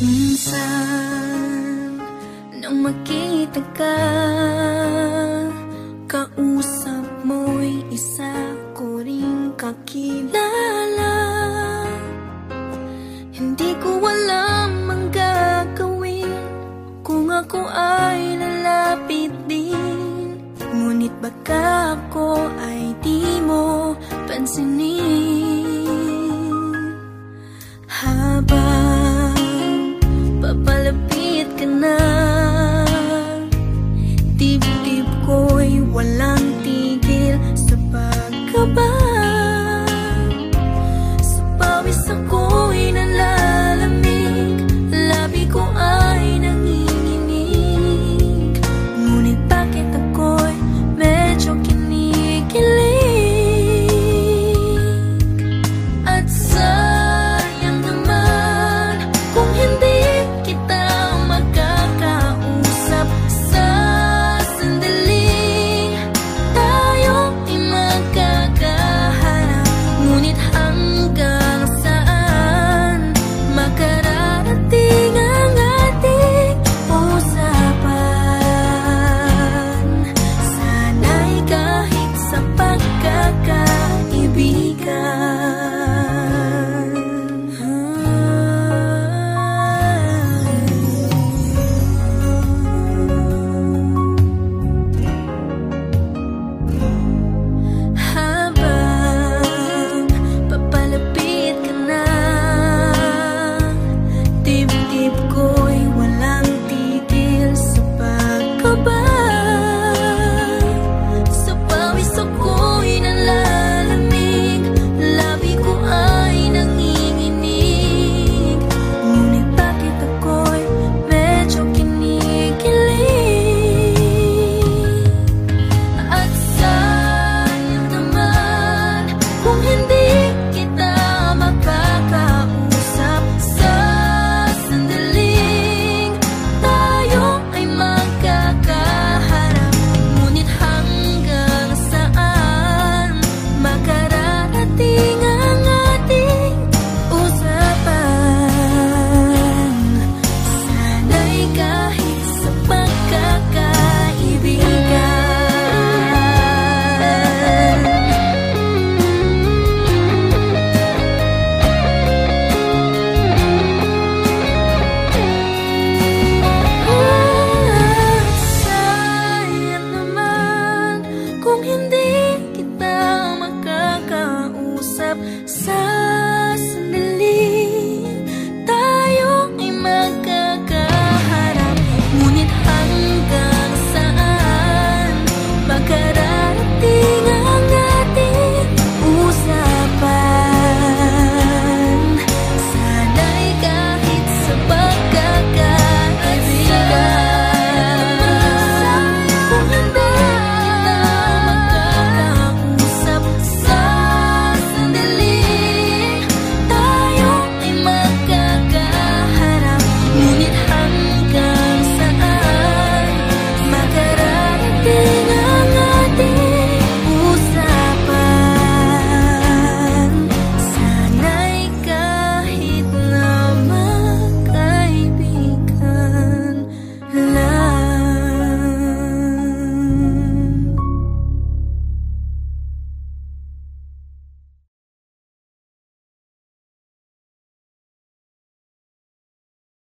Minsan Nang makita ka Kausap mo'y isa ko rin kakilala enough.